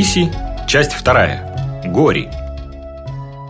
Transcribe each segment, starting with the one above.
Тбилиси, часть вторая. Гори.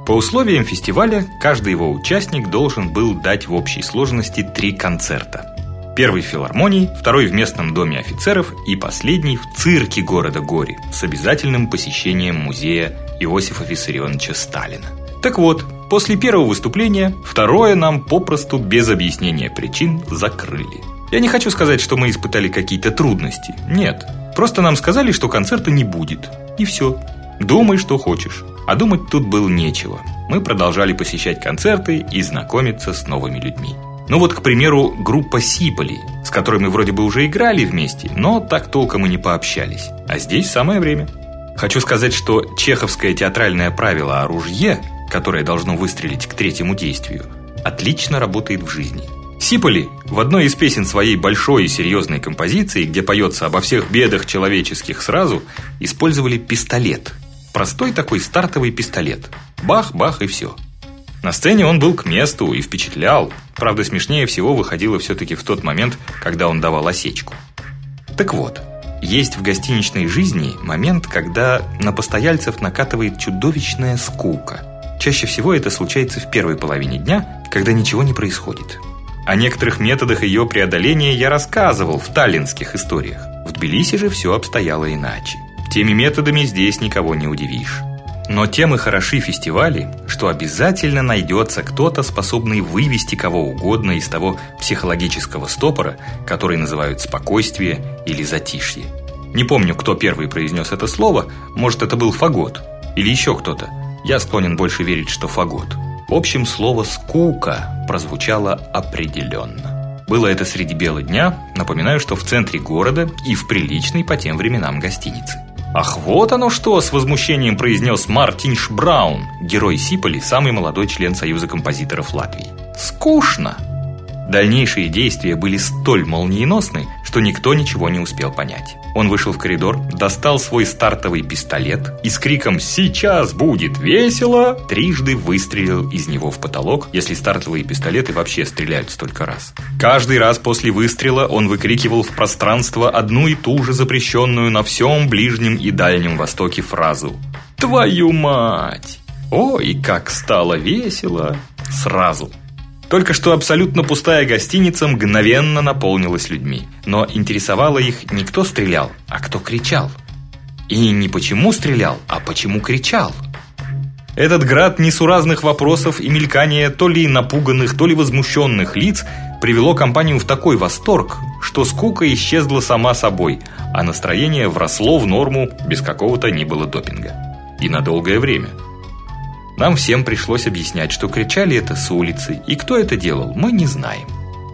По условиям фестиваля каждый его участник должен был дать в общей сложности три концерта. Первый в филармонии, второй в местном доме офицеров и последний в цирке города Гори с обязательным посещением музея Иосифа Виссарионовича Сталина. Так вот, после первого выступления второе нам попросту без объяснения причин закрыли. Я не хочу сказать, что мы испытали какие-то трудности. Нет. Просто нам сказали, что концерта не будет. И все. Думай, что хочешь. А думать тут было нечего. Мы продолжали посещать концерты и знакомиться с новыми людьми. Ну вот, к примеру, группа Сиполи, с которой мы вроде бы уже играли вместе, но так толком и не пообщались. А здесь самое время. Хочу сказать, что чеховское театральное правило о ружье которое должно выстрелить к третьему действию, отлично работает в жизни. Сиполи в одной из песен своей большой и серьезной композиции, где поется обо всех бедах человеческих сразу, использовали пистолет. Простой такой стартовый пистолет. Бах, бах и все. На сцене он был к месту и впечатлял. Правда, смешнее всего выходило все таки в тот момент, когда он давал осечку. Так вот, есть в гостиничной жизни момент, когда на постояльцев накатывает чудовищная скука. Чаще всего это случается в первой половине дня, когда ничего не происходит. О некоторых методах ее преодоления я рассказывал в таллинских историях. В Тбилиси же все обстояло иначе. Теми методами здесь никого не удивишь. Но тем и хороши фестивали, что обязательно найдется кто-то, способный вывести кого угодно из того психологического стопора, который называют спокойствие или затишье. Не помню, кто первый произнес это слово, может, это был Фагот или еще кто-то. Я склонен больше верить, что фагот. В общем, слово «скука» прозвучало определенно. Было это среди бела дня, напоминаю, что в центре города и в приличной по тем временам гостинице. Ах, вот оно что, с возмущением произнес Мартин Шбраун, герой Сиполи, самый молодой член Союза композиторов Латвии. Скучно. Дальнейшие действия были столь молниеносны, что никто ничего не успел понять. Он вышел в коридор, достал свой стартовый пистолет и с криком «Сейчас будет весело!» трижды выстрелил из него в потолок, если стартовые пистолеты вообще стреляют столько раз. Каждый раз после выстрела он выкрикивал в пространство одну и ту же запрещенную на всем Ближнем и Дальнем Востоке фразу «Твою мать!» Ой, как стало весело! Сразу. Только что абсолютно пустая гостиница мгновенно наполнилась людьми. Но интересовало их не кто стрелял, а кто кричал. И не почему стрелял, а почему кричал. Этот град несуразных вопросов и мелькания то ли напуганных, то ли возмущенных лиц привело компанию в такой восторг, что скука исчезла сама собой, а настроение вросло в норму без какого-то ни было допинга. И на долгое время. Нам всем пришлось объяснять, что кричали это с улицы, и кто это делал, мы не знаем.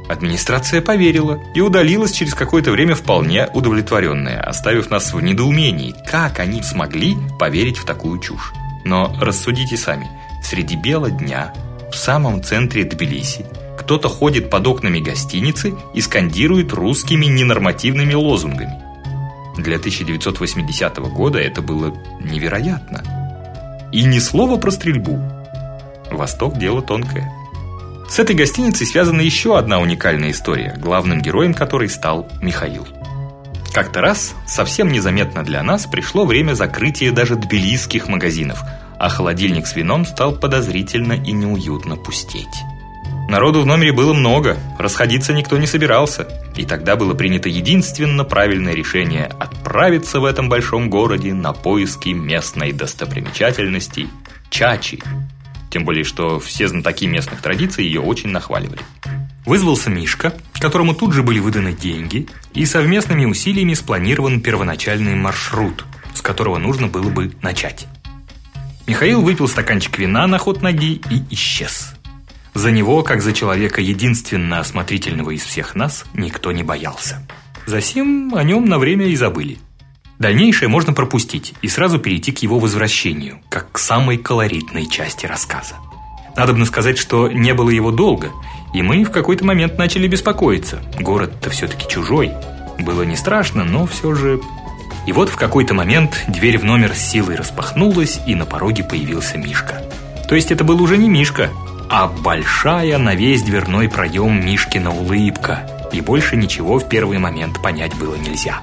Администрация поверила и удалилась через какое-то время вполне удовлетворенная, оставив нас в недоумении, как они смогли поверить в такую чушь. Но рассудите сами. Среди бела дня, в самом центре Тбилиси, кто-то ходит под окнами гостиницы и скандирует русскими ненормативными лозунгами. Для 1980 года это было невероятно. И ни слова про стрельбу. Восток дело тонкое. С этой гостиницей связана еще одна уникальная история, главным героем которой стал Михаил. Как-то раз, совсем незаметно для нас, пришло время закрытия даже тбилисских магазинов, а холодильник с вином стал подозрительно и неуютно пустеть. Народу в номере было много, расходиться никто не собирался, и тогда было принято единственно правильное решение отправиться в этом большом городе на поиски местной достопримечательности Чачи. Тем более, что все знатоки местных традиций ее очень нахваливали. Вызвался Мишка, которому тут же были выданы деньги, и совместными усилиями спланирован первоначальный маршрут, с которого нужно было бы начать. Михаил выпил стаканчик вина на ход ноги и исчез. За него, как за человека единственно осмотрительного из всех нас, никто не боялся. Засим о нем на время и забыли. Дальнейшее можно пропустить и сразу перейти к его возвращению, как к самой колоритной части рассказа. Надобно сказать, что не было его долго, и мы в какой-то момент начали беспокоиться. Город-то все таки чужой. Было не страшно, но все же И вот в какой-то момент дверь в номер с силой распахнулась, и на пороге появился Мишка. То есть это был уже не Мишка, а большая на весь дверной проем Мишкина улыбка, и больше ничего в первый момент понять было нельзя.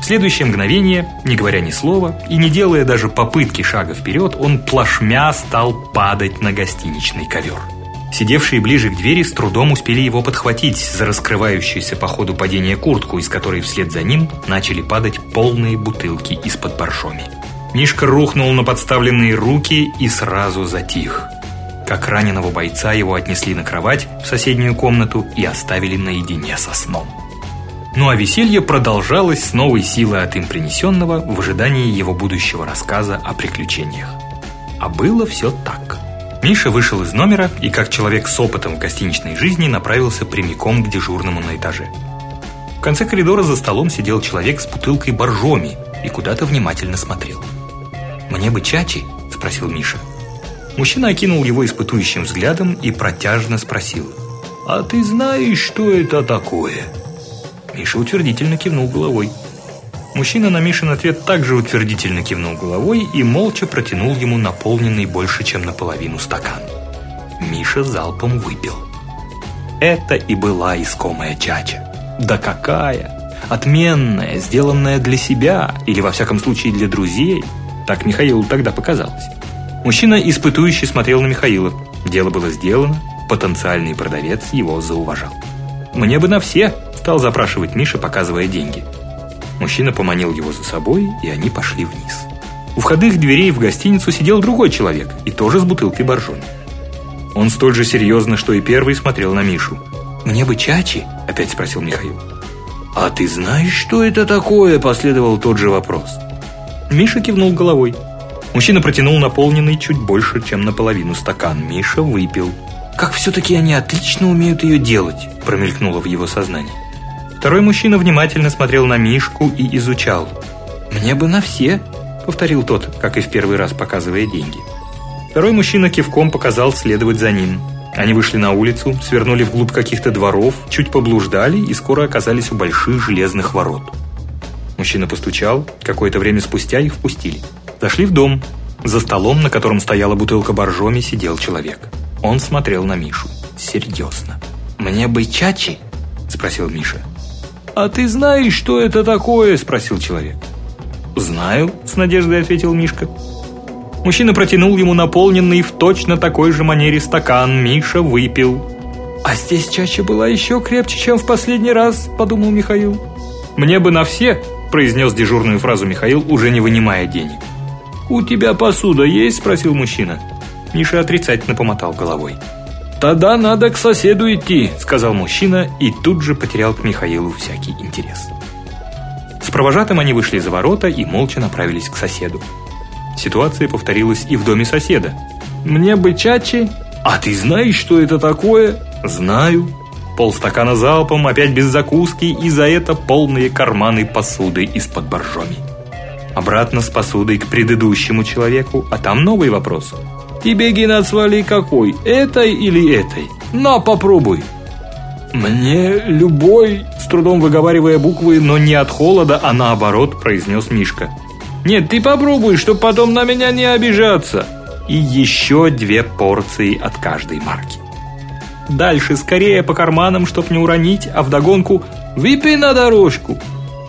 В следующее мгновение, не говоря ни слова и не делая даже попытки шага вперед, он плашмя стал падать на гостиничный ковер. Сидевшие ближе к двери с трудом успели его подхватить за раскрывающуюся по ходу падения куртку, из которой вслед за ним начали падать полные бутылки из-под боржоми. Мишка рухнул на подставленные руки и сразу затих. Как раненого бойца его отнесли на кровать в соседнюю комнату и оставили наедине со сном. Ну а веселье продолжалось с новой силой от им принесенного в ожидании его будущего рассказа о приключениях. А было все так. Миша вышел из номера и, как человек с опытом в гостиничной жизни, направился прямиком к дежурному на этаже. В конце коридора за столом сидел человек с бутылкой боржоми и куда-то внимательно смотрел. «Мне бы чачи?» – спросил Миша. Мужчина окинул его испытующим взглядом и протяжно спросил. «А ты знаешь, что это такое?» Миша утвердительно кивнул головой. Мужчина на Мишин ответ также утвердительно кивнул головой и молча протянул ему наполненный больше, чем наполовину стакан. Миша залпом выпил. Это и была искомая чача. Да какая! Отменная, сделанная для себя, или во всяком случае для друзей. Так Михаилу тогда показалось. Мужчина испытующе смотрел на Михаила. Дело было сделано, потенциальный продавец его зауважал. «Мне бы на все!» – стал запрашивать Миша, показывая деньги – Мужчина поманил его за собой, и они пошли вниз. У входных дверей в гостиницу сидел другой человек, и тоже с бутылкой боржоми. Он столь же серьезно, что и первый смотрел на Мишу. «Мне бы чачи?» – опять спросил Михаил. «А ты знаешь, что это такое?» – последовал тот же вопрос. Миша кивнул головой. Мужчина протянул наполненный чуть больше, чем наполовину стакан. Миша выпил. «Как все-таки они отлично умеют ее делать!» – промелькнуло в его сознании. Второй мужчина внимательно смотрел на Мишку и изучал. «Мне бы на все», — повторил тот, как и в первый раз показывая деньги. Второй мужчина кивком показал следовать за ним. Они вышли на улицу, свернули вглубь каких-то дворов, чуть поблуждали и скоро оказались у больших железных ворот. Мужчина постучал, какое-то время спустя их впустили. Зашли в дом. За столом, на котором стояла бутылка боржоми, сидел человек. Он смотрел на Мишу. Серьезно. «Мне бы чачи?» – спросил Миша. «А ты знаешь, что это такое?» – спросил человек. «Знаю», – с надеждой ответил Мишка. Мужчина протянул ему наполненный в точно такой же манере стакан. Миша выпил. «А здесь чаще была еще крепче, чем в последний раз», – подумал Михаил. «Мне бы на все», – произнес дежурную фразу Михаил, уже не вынимая денег. «У тебя посуда есть?» – спросил мужчина. Миша отрицательно помотал головой. «Тогда надо к соседу идти», — сказал мужчина и тут же потерял к Михаилу всякий интерес. С провожатым они вышли за ворота и молча направились к соседу. Ситуация повторилась и в доме соседа. «Мне бы чачи?» «А ты знаешь, что это такое?» «Знаю». Полстакана залпом, опять без закуски, и за это полные карманы посуды из-под боржоми. Обратно с посудой к предыдущему человеку, а там новый вопрос – Тебе Геннад свали какой? Этой или этой? На, попробуй. Мне любой, с трудом выговаривая буквы, но не от холода, а наоборот, произнес Мишка. Нет, ты попробуй, чтоб потом на меня не обижаться. И еще две порции от каждой марки. Дальше скорее по карманам, чтоб не уронить, а вдогонку «Выпей на дорожку!»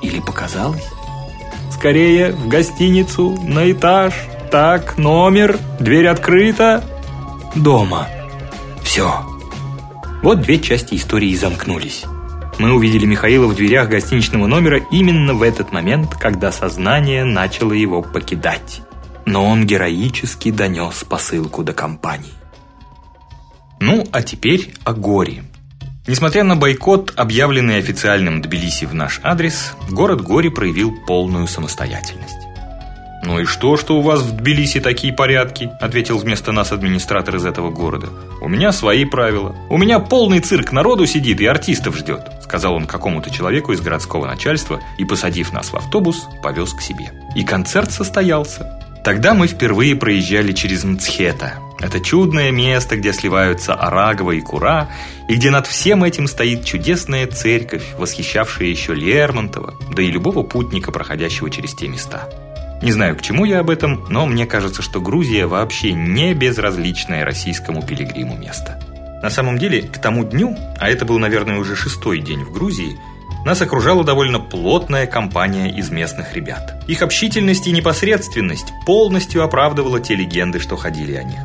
Или показалось? Скорее в гостиницу, на этаж, так, номер, дверь открыта. Дома. Все. Вот две части истории замкнулись. Мы увидели Михаила в дверях гостиничного номера именно в этот момент, когда сознание начало его покидать. Но он героически донес посылку до компании. Ну, а теперь о горе. Несмотря на бойкот, объявленный официальным Тбилиси в наш адрес, город Гори проявил полную самостоятельность. «Ну и что, что у вас в Тбилиси такие порядки?» – ответил вместо нас администратор из этого города. «У меня свои правила. У меня полный цирк народу сидит и артистов ждет», – сказал он какому-то человеку из городского начальства и, посадив нас в автобус, повез к себе. И концерт состоялся. Тогда мы впервые проезжали через Мцхета. Это чудное место, где сливаются Арагова и Кура, и где над всем этим стоит чудесная церковь, восхищавшая еще Лермонтова, да и любого путника, проходящего через те места. Не знаю, к чему я об этом, но мне кажется, что Грузия вообще не безразличное российскому пилигриму место. На самом деле, к тому дню, а это был, наверное, уже шестой день в Грузии, нас окружала довольно плотная компания из местных ребят. Их общительность и непосредственность полностью оправдывала те легенды, что ходили о них.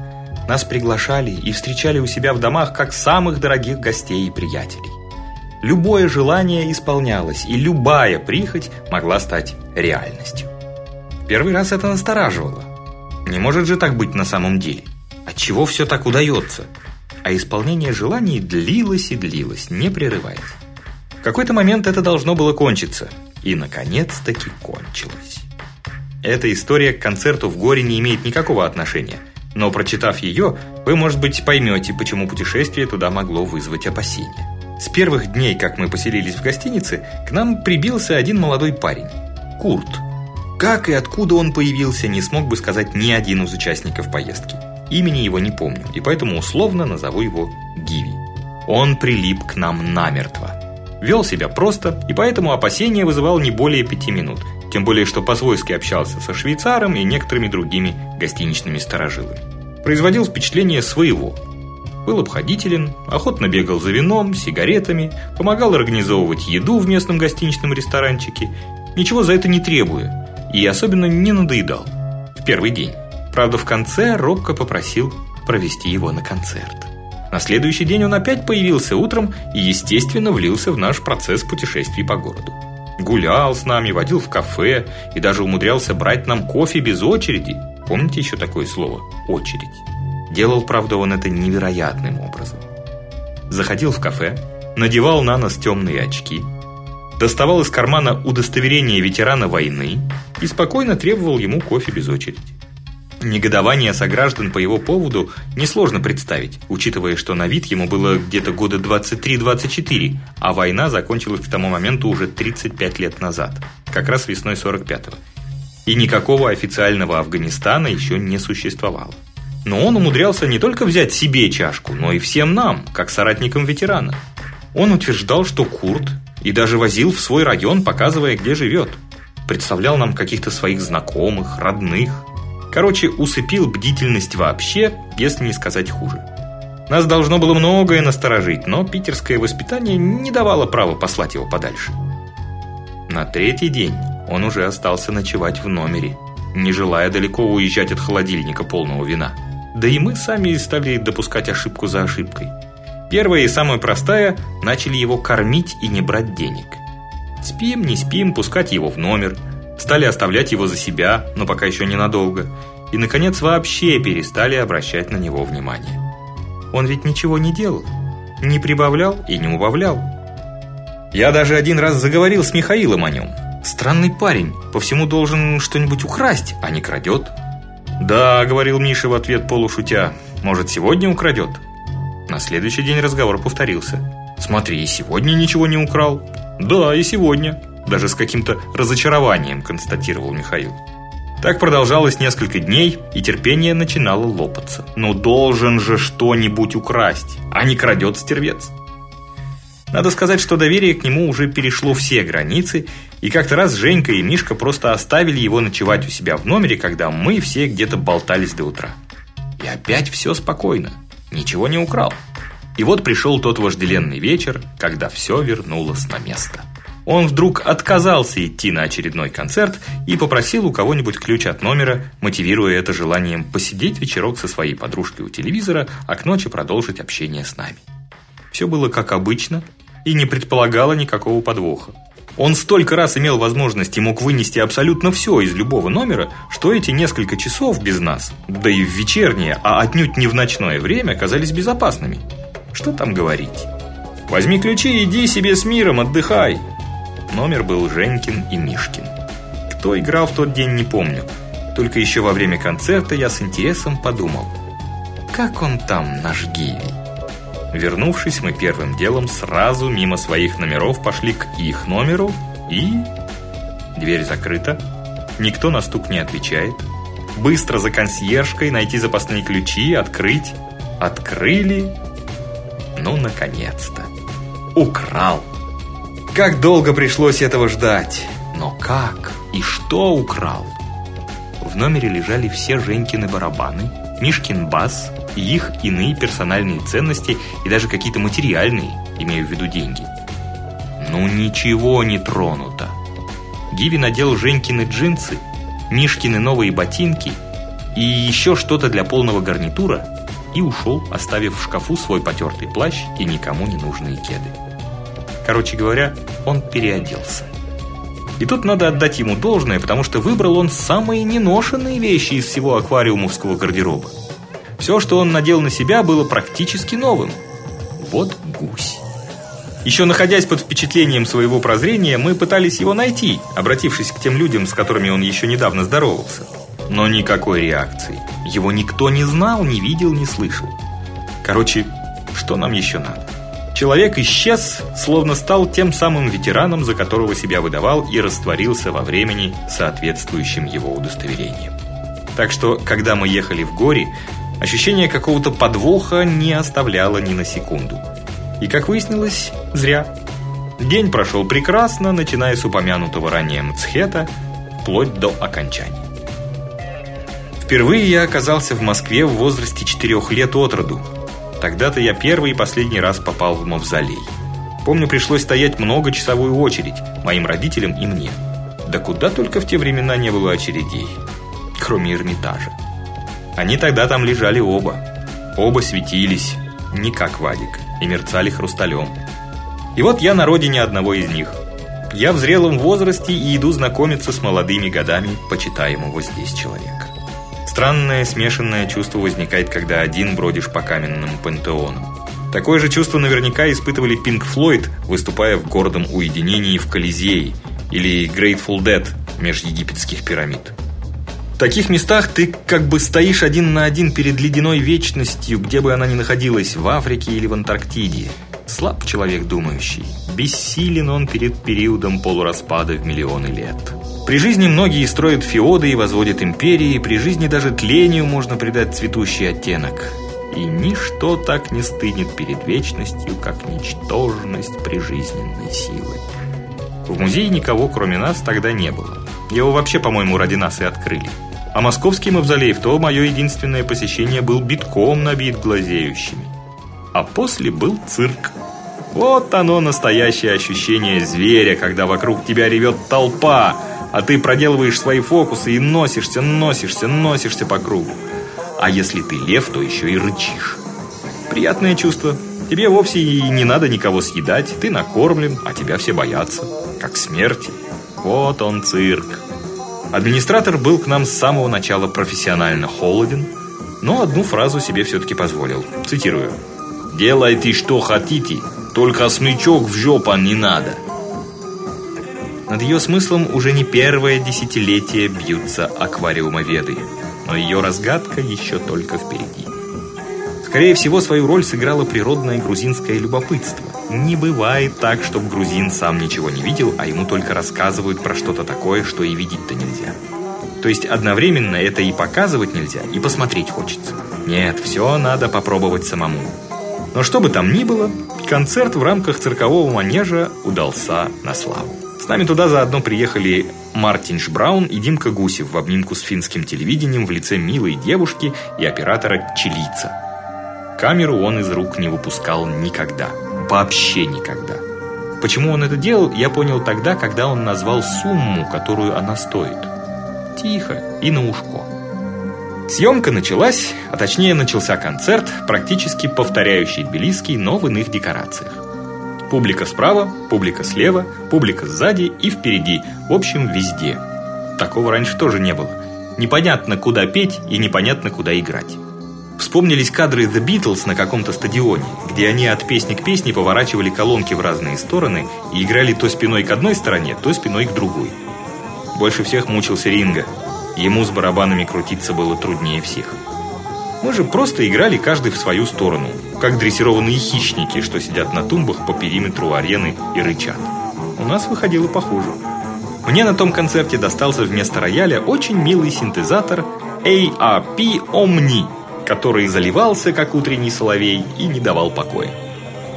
Нас приглашали и встречали у себя в домах как самых дорогих гостей и приятелей. Любое желание исполнялось, и любая прихоть могла стать реальностью. Первый раз это настораживало. Не может же так быть на самом деле. Отчего все так удается? А исполнение желаний длилось и длилось, не прерываясь. В какой-то момент это должно было кончиться. И, наконец-таки, кончилось. Эта история к концерту в горе не имеет никакого отношения. Но, прочитав ее, вы, может быть, поймете, почему путешествие туда могло вызвать опасения. С первых дней, как мы поселились в гостинице, к нам прибился один молодой парень. Курт. Как и откуда он появился, не смог бы сказать ни один из участников поездки. Имени его не помню, и поэтому условно назову его Гиви. Он прилип к нам намертво. Вел себя просто, и поэтому опасения вызывал не более пяти минут. Тем более, что по-свойски общался со швейцаром и некоторыми другими гостиничными старожилами. Производил впечатление своего, был обходителен, охотно бегал за вином, сигаретами, помогал организовывать еду в местном гостиничном ресторанчике, ничего за это не требуя, и особенно не надоедал. В первый день. Правда, в конце робко попросил провести его на концерт. На следующий день он опять появился утром и, естественно, влился в наш процесс путешествий по городу. Гулял с нами, водил в кафе и даже умудрялся брать нам кофе без очереди. Помните еще такое слово очередь? Делал, правда, он это невероятным образом. Заходил в кафе, надевал на нос темные очки, доставал из кармана удостоверение ветерана войны и спокойно требовал ему кофе без очереди. Негодование сограждан по его поводу несложно представить, учитывая, что на вид ему было где-то года 23-24, а война закончилась к тому моменту уже 35 лет назад, как раз весной 45-го. И никакого официального Афганистана еще не существовало. Но он умудрялся не только взять себе чашку, но и всем нам, как соратникам ветерана. Он утверждал, что Курт, и даже возил в свой район, показывая, где живет. Представлял нам каких-то своих знакомых, родных. Короче, усыпил бдительность вообще, если не сказать хуже. Нас должно было многое насторожить, но питерское воспитание не давало права послать его подальше. На третий день он уже остался ночевать в номере, не желая далеко уезжать от холодильника полного вина. Да и мы сами стали допускать ошибку за ошибкой. Первая и самая простая – начали его кормить и не брать денег. Спим, не спим, пускать его в номер. Стали оставлять его за себя, но пока еще ненадолго. И, наконец, вообще перестали обращать на него внимание. Он ведь ничего не делал. Не прибавлял и не убавлял. Я даже один раз заговорил с Михаилом о нем. Странный парень, по всему должен что-нибудь украсть, а не крадет. «Да», — говорил Миша в ответ полушутя, — «может, сегодня украдет?» На следующий день разговор повторился. «Смотри, и сегодня ничего не украл». «Да, и сегодня», — даже с каким-то разочарованием констатировал Михаил. Так продолжалось несколько дней, и терпение начинало лопаться. «Ну должен же что-нибудь украсть, а не крадет стервец». Надо сказать, что доверие к нему уже перешло все границы, и как-то раз Женька и Мишка просто оставили его ночевать у себя в номере, когда мы все где-то болтались до утра. И опять все спокойно, ничего не украл. И вот пришел тот вожделенный вечер, когда все вернулось на место. Он вдруг отказался идти на очередной концерт и попросил у кого-нибудь ключ от номера, мотивируя это желанием посидеть вечерок со своей подружкой у телевизора, а к ночи продолжить общение с нами. Все было как обычно, и не предполагала никакого подвоха. Он столько раз имел возможность и мог вынести абсолютно все из любого номера, что эти несколько часов без нас, да и в вечернее, а отнюдь не в ночное время, казались безопасными. Что там говорить? Возьми ключи и иди себе с миром, отдыхай. Номер был Женькин и Мишкин. Кто играл в тот день, не помню. Только еще во время концерта я с интересом подумал, как он там, наш Гиви? Вернувшись, мы первым делом сразу мимо своих номеров пошли к их номеру и... Дверь закрыта, никто на стук не отвечает. Быстро за консьержкой найти запасные ключи, открыть. Открыли. Ну, наконец-то. Украл. Как долго пришлось этого ждать. Но как и что украл? В номере лежали все Женькины барабаны, Мишкин бас, и их иные персональные ценности и даже какие-то материальные, имею в виду деньги. Ну ничего не тронуто. Гиви надел Женькины джинсы, Мишкины новые ботинки и еще что-то для полного гарнитура и ушел, оставив в шкафу свой потертый плащ и никому не нужные кеды. Короче говоря, он переоделся. И тут надо отдать ему должное, потому что выбрал он самые неношенные вещи из всего аквариумовского гардероба. Все, что он надел на себя, было практически новым. Вот гусь. Еще находясь под впечатлением своего прозрения, мы пытались его найти, обратившись к тем людям, с которыми он еще недавно здоровался. Но никакой реакции. Его никто не знал, не видел, не слышал. Короче, что нам еще надо? Человек исчез, словно стал тем самым ветераном, за которого себя выдавал и растворился во времени, соответствующим его удостоверением. Так что, когда мы ехали в горе, ощущение какого-то подвоха не оставляло ни на секунду. И, как выяснилось, зря. День прошел прекрасно, начиная с упомянутого ранее Мцхета, вплоть до окончания. Впервые я оказался в Москве в возрасте четырех лет от роду, Тогда-то я первый и последний раз попал в мавзолей. Помню, пришлось стоять многочасовую очередь моим родителям и мне. Да куда только в те времена не было очередей, кроме Эрмитажа. Они тогда там лежали оба. Оба светились, не как Вадик, и мерцали хрусталем. И вот я на родине одного из них. Я в зрелом возрасте и иду знакомиться с молодыми годами почитаемого здесь человека. Странное смешанное чувство возникает, когда один бродишь по каменному пантеону. Такое же чувство наверняка испытывали Pink Floyd, выступая в гордом уединении в Колизее, или Grateful Dead меж египетских пирамид. В таких местах ты как бы стоишь один на один перед ледяной вечностью, где бы она ни находилась, в Африке или в Антарктиде. Слаб человек думающий, бессилен он перед периодом полураспада в миллионы лет. При жизни многие строят феоды и возводят империи, при жизни даже тлению можно придать цветущий оттенок. И ничто так не стынет перед вечностью, как ничтожность прижизненной силы. В музее никого, кроме нас, тогда не было. Его вообще, по-моему, ради нас и открыли. А московский мавзолей в то мое единственное посещение был битком набит глазеющими. А после был цирк. Вот оно настоящее ощущение зверя, когда вокруг тебя ревет толпа, а ты проделываешь свои фокусы и носишься, носишься, носишься по кругу. А если ты лев, то еще и рычишь. Приятное чувство. Тебе вовсе и не надо никого съедать, ты накормлен, а тебя все боятся, как смерти. Вот он цирк. Администратор был к нам с самого начала профессионально холоден, но одну фразу себе все-таки позволил. Цитирую. «Делайте, что хотите, только смычок в жопу не надо». Над ее смыслом уже не первое десятилетие бьются аквариумоведы, но ее разгадка еще только впереди. Скорее всего, свою роль сыграло природное грузинское любопытство. Не бывает так, чтобы грузин сам ничего не видел, а ему только рассказывают про что-то такое, что и видеть-то нельзя. То есть одновременно это и показывать нельзя, и посмотреть хочется. Нет, все надо попробовать самому. Но что бы там ни было, концерт в рамках циркового манежа удался на славу. С нами туда заодно приехали Мартин Шбраун и Димка Гусев в обнимку с финским телевидением в лице милой девушки и оператора чилийца. Камеру он из рук не выпускал никогда. Вообще никогда. Почему он это делал, я понял тогда, когда он назвал сумму, которую она стоит. Тихо и на ушко. Съемка началась, а точнее начался концерт, практически повторяющий тбилисский, но в иных декорациях. Публика справа, публика слева, публика сзади и впереди. В общем, везде. Такого раньше тоже не было. Непонятно, куда петь и непонятно, куда играть. Вспомнились кадры The Beatles на каком-то стадионе, где они от песни к песне поворачивали колонки в разные стороны и играли то спиной к одной стороне, то спиной к другой. Больше всех мучился Ринга. Ему с барабанами крутиться было труднее всех. Мы же просто играли каждый в свою сторону, как дрессированные хищники, что сидят на тумбах по периметру арены и рычат. У нас выходило похуже. Мне на том концерте достался вместо рояля очень милый синтезатор ARP Omni, который заливался, как утренний соловей, и не давал покоя.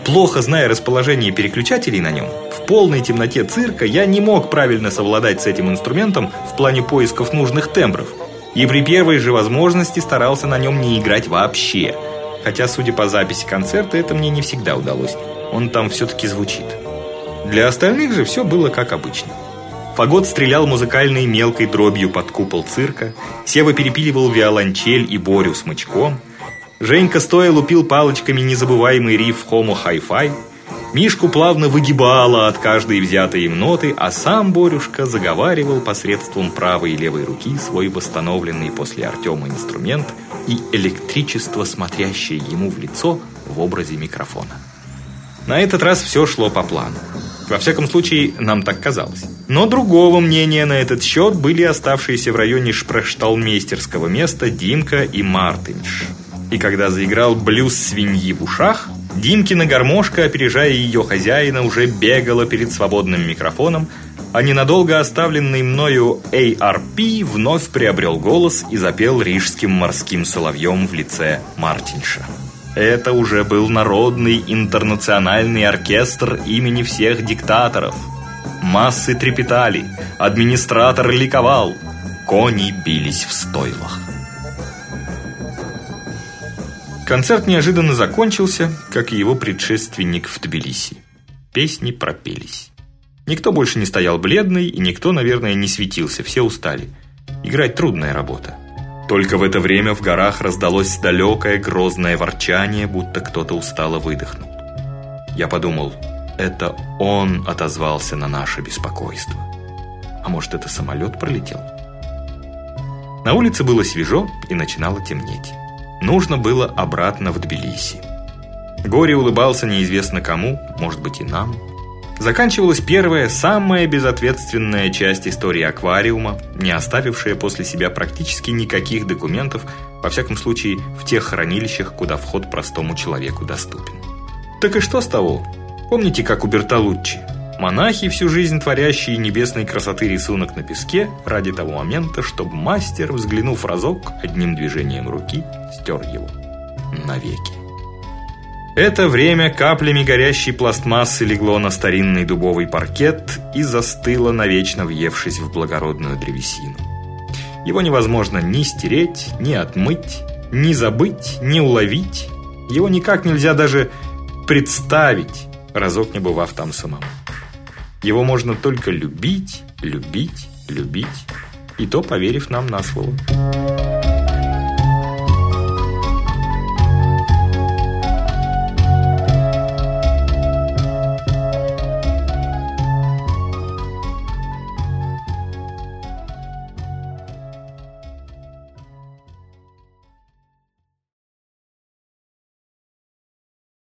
Плохо зная расположение переключателей на нем, в полной темноте цирка я не мог правильно совладать с этим инструментом в плане поисков нужных тембров – и при первой же возможности старался на нем не играть вообще. Хотя, судя по записи концерта, это мне не всегда удалось. Он там все-таки звучит. Для остальных же все было как обычно. Фагот стрелял музыкальной мелкой дробью под купол цирка, Сева перепиливал виолончель и Борю смычком, Женька стоя лупил палочками незабываемый риф «Homo Hi-Fi», Мишку плавно выгибало от каждой взятой им ноты, а сам Борюшка заговаривал посредством правой и левой руки свой восстановленный после Артема инструмент и электричество, смотрящее ему в лицо в образе микрофона. На этот раз все шло по плану. Во всяком случае, нам так казалось. Но другого мнения на этот счет были оставшиеся в районе шпрешталмейстерского места Димка и Мартынш. И когда заиграл блюз свиньи в ушах, Димкина гармошка, опережая ее хозяина, уже бегала перед свободным микрофоном, а ненадолго оставленный мною ARP вновь приобрел голос и запел рижским морским соловьем в лице Мартинша. Это уже был народный интернациональный оркестр имени всех диктаторов. Массы трепетали, администратор ликовал, кони бились в стойлах. Концерт неожиданно закончился, как и его предшественник в Тбилиси. Песни пропелись. Никто больше не стоял бледный, и никто, наверное, не светился, все устали. Играть трудная работа. Только в это время в горах раздалось далекое грозное ворчание, будто кто-то устало выдохнул. Я подумал, это он отозвался на наше беспокойство. А может, это самолет пролетел? На улице было свежо и начинало темнеть. Нужно было обратно в Тбилиси. Горе улыбался неизвестно кому, может быть и нам. Заканчивалась первая, самая безответственная часть истории аквариума, не оставившая после себя практически никаких документов, во всяком случае в тех хранилищах, куда вход простому человеку доступен. Так и что с того? Помните, как у Бертолуччи? Монахи, всю жизнь творящие небесной красоты рисунок на песке, ради того момента, чтобы мастер, взглянув разок, одним движением руки, стер его навеки. Это время каплями горящей пластмассы легло на старинный дубовый паркет и застыло, навечно въевшись в благородную древесину. Его невозможно ни стереть, ни отмыть, ни забыть, ни уловить. Его никак нельзя даже представить, разок не бывав там самому. Его можно только любить, любить, любить, и то поверив нам на слово.